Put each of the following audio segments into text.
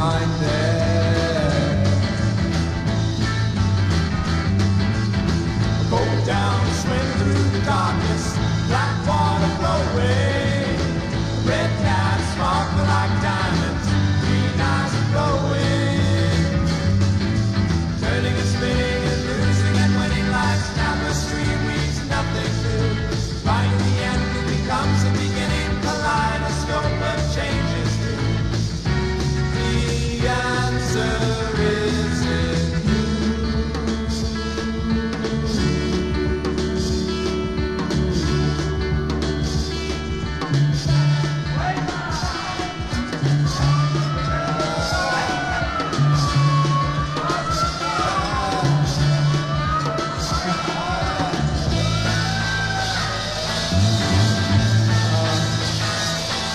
I'm there.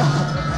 Ha ha ha!